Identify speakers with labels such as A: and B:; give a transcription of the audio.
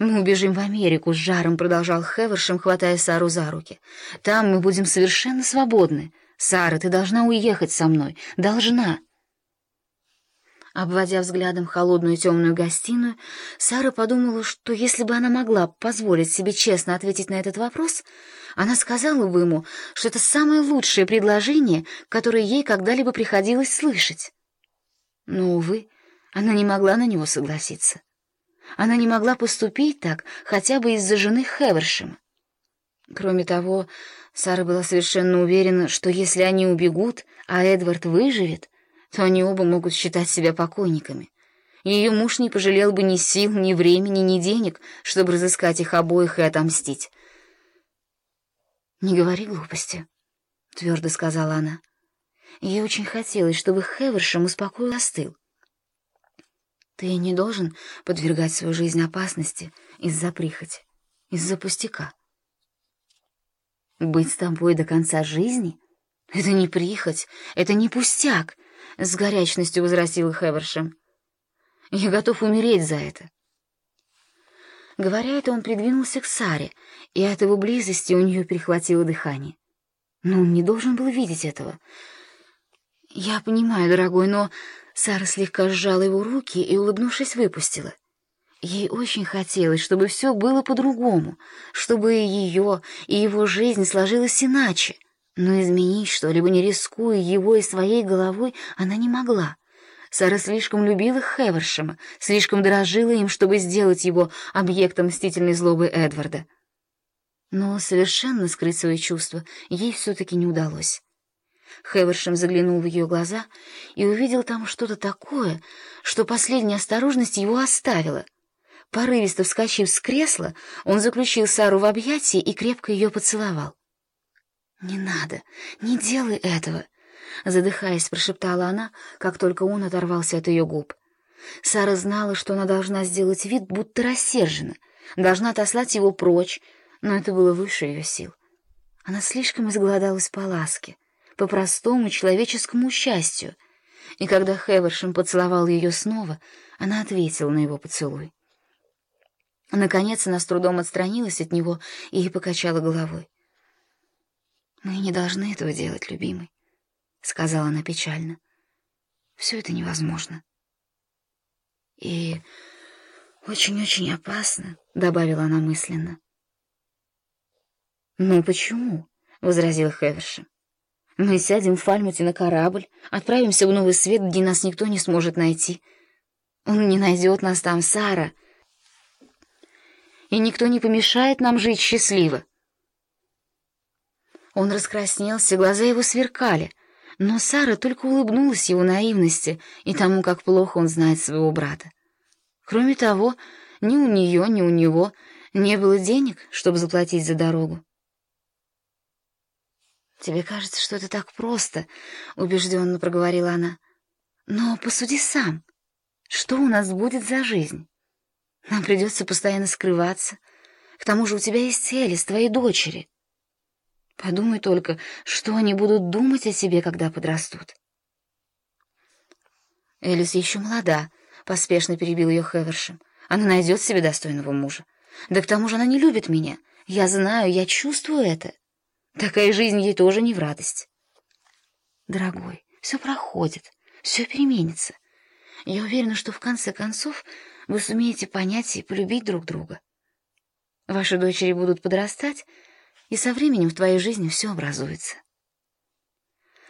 A: «Мы убежим в Америку с жаром», — продолжал Хевершем, хватая Сару за руки. «Там мы будем совершенно свободны. Сара, ты должна уехать со мной. Должна». Обводя взглядом холодную темную гостиную, Сара подумала, что если бы она могла позволить себе честно ответить на этот вопрос, она сказала бы ему, что это самое лучшее предложение, которое ей когда-либо приходилось слышать. Но, увы, она не могла на него согласиться. Она не могла поступить так хотя бы из-за жены Хевершема. Кроме того, Сара была совершенно уверена, что если они убегут, а Эдвард выживет, то они оба могут считать себя покойниками. Ее муж не пожалел бы ни сил, ни времени, ни денег, чтобы разыскать их обоих и отомстить. «Не говори глупости», — твердо сказала она. Ей очень хотелось, чтобы Хевершем успокоил остыл. Ты не должен подвергать свою жизнь опасности из-за прихоти, из-за пустяка. Быть с тобой до конца жизни — это не прихоть, это не пустяк, — с горячностью возразил Хевершем. Я готов умереть за это. Говоря это, он придвинулся к Саре, и от его близости у нее перехватило дыхание. Но он не должен был видеть этого. «Я понимаю, дорогой, но...» Сара слегка сжала его руки и, улыбнувшись, выпустила. Ей очень хотелось, чтобы все было по-другому, чтобы ее и его жизнь сложилась иначе. Но изменить что-либо, не рискуя его и своей головой, она не могла. Сара слишком любила Хевершема, слишком дорожила им, чтобы сделать его объектом мстительной злобы Эдварда. Но совершенно скрыть свои чувства ей все-таки не удалось. Хевершем заглянул в ее глаза и увидел там что-то такое, что последняя осторожность его оставила. Порывисто вскочив с кресла, он заключил Сару в объятия и крепко ее поцеловал. «Не надо, не делай этого!» Задыхаясь, прошептала она, как только он оторвался от ее губ. Сара знала, что она должна сделать вид, будто рассержена, должна отослать его прочь, но это было выше ее сил. Она слишком изголодалась по ласке по простому человеческому счастью. И когда Хевершем поцеловал ее снова, она ответила на его поцелуй. Наконец она с трудом отстранилась от него и покачала головой. «Мы не должны этого делать, любимый», — сказала она печально. «Все это невозможно». «И очень-очень опасно», — добавила она мысленно. «Ну почему?» — возразил Хевершем. Мы сядем в Фальмуте на корабль, отправимся в Новый Свет, где нас никто не сможет найти. Он не найдет нас там, Сара. И никто не помешает нам жить счастливо. Он раскраснелся, глаза его сверкали, но Сара только улыбнулась его наивности и тому, как плохо он знает своего брата. Кроме того, ни у нее, ни у него не было денег, чтобы заплатить за дорогу. «Тебе кажется, что это так просто», — убежденно проговорила она. «Но посуди сам. Что у нас будет за жизнь? Нам придется постоянно скрываться. К тому же у тебя есть Элис, твоей дочери. Подумай только, что они будут думать о тебе, когда подрастут». «Элис еще молода», — поспешно перебил ее Хевершем. «Она найдет себе достойного мужа. Да к тому же она не любит меня. Я знаю, я чувствую это». Такая жизнь ей тоже не в радость. Дорогой, все проходит, все переменится. Я уверена, что в конце концов вы сумеете понять и полюбить друг друга. Ваши дочери будут подрастать, и со временем в твоей жизни все образуется.